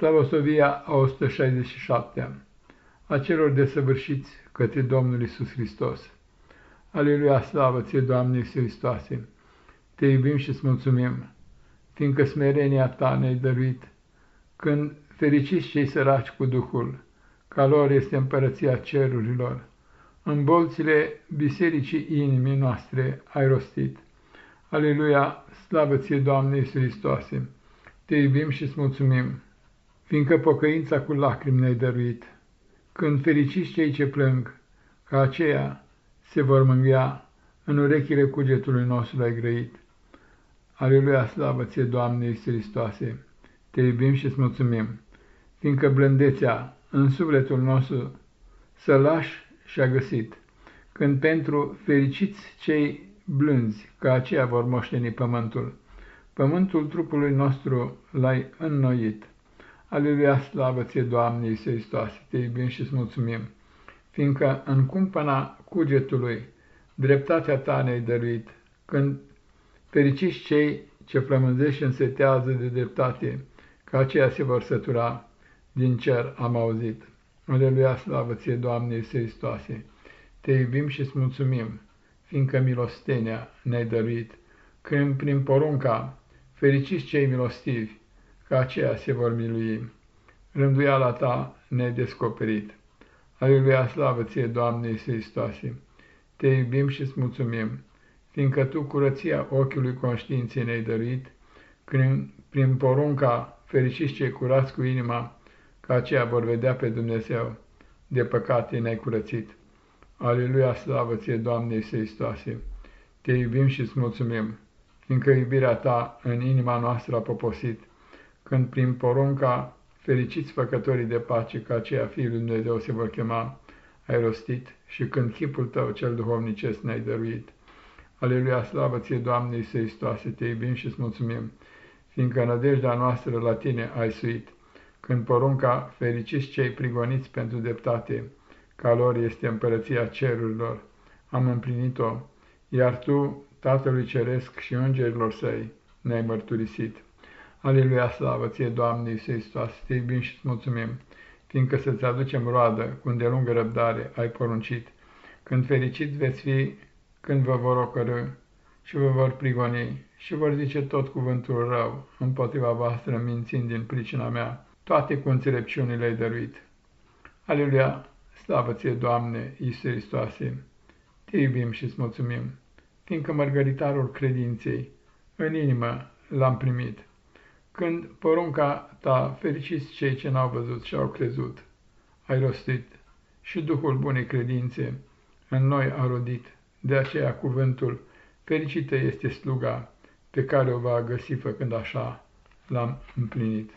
Slavosovia a 167 a celor desăvârșiți către Domnul Isus Hristos. Aleluia, slavă ție, Doamne Iisus Hristoase! Te iubim și îți mulțumim, fiindcă smerenia ta ne-ai dăruit, când fericiți cei săraci cu Duhul, ca lor este împărăția cerurilor. În bolțile bisericii inimii noastre ai rostit. Aleluia, slavă ție, Doamne Iisus Hristoase! Te iubim și îți mulțumim fiindcă pocăința cu lacrimi ne-ai dăruit. Când fericiți cei ce plâng, ca aceea se vor mângâia, în urechile cugetului nostru l-ai grăit. Aleluia, slavă ție, Doamne Iisus Hristoase, te iubim și îți mulțumim, fiindcă blândețea în sufletul nostru să lași și-a găsit, când pentru fericiți cei blânzi, ca aceea vor moșteni pământul, pământul trupului nostru l-ai înnoit. Aleluia, slavă ție, Doamne Iisus Hristos, te iubim și îți mulțumim, fiindcă în cumpăna cugetului dreptatea ta ne-ai dăruit, când fericiți cei ce flămânzești și însetează de dreptate, ca aceia se vor sătura, din cer am auzit. Aleluia, slavă ție, Doamne Iisus Hristos, te iubim și îți mulțumim, fiindcă milostenia ne-ai dăruit, când prin porunca fericiți cei milostivi, că aceia se vor milui. Rânduiala ta nedescoperit. Aleluia, slavă ție, Doamne Iisus Hristoase! Te iubim și îți mulțumim, fiindcă Tu curăția ochiului conștiinței ne-ai dăruit, când prin porunca fericiți cei curați cu inima, ca aceia vor vedea pe Dumnezeu, de păcate ne-ai curățit. Aleluia, slavă ție, Doamne Iisus Hristoase! Te iubim și îți mulțumim, fiindcă iubirea Ta în inima noastră a poposit, când prin porunca fericiți făcătorii de pace, ca aceea Fiul lui Dumnezeu se vor chema, ai rostit și când chipul tău cel duhovnicesc ne-ai dăruit. Aleluia, slavă ție, Doamne Iisus Hristoase, te iubim și îți mulțumim, fiindcă nădejdea noastră la tine ai suit, când porunca fericiți cei prigoniți pentru dreptate, ca lor este împărăția cerurilor, am împlinit-o, iar tu, Tatălui Ceresc și îngerilor săi, ne-ai mărturisit. Aleluia, slavă ție, Doamne Iisus Hristos, te iubim și îți mulțumim, fiindcă să-ți aducem roadă cu îndelungă răbdare ai poruncit, când fericiți veți fi când vă vor ocărâ și vă vor prigoni și vor zice tot cuvântul rău împotriva voastră, mințind din pricina mea, toate cu înțelepciunile le-ai dăruit. Aleluia, slavă ție, Doamne, Iisus Hristoase, te iubim și îți mulțumim, fiindcă mărgăritarul credinței în inimă l-am primit când porunca ta, fericiți cei ce n-au văzut și au crezut, ai rostit și Duhul bunei credințe în noi a rodit, de aceea cuvântul, fericită este sluga pe care o va găsi făcând așa, l-am împlinit.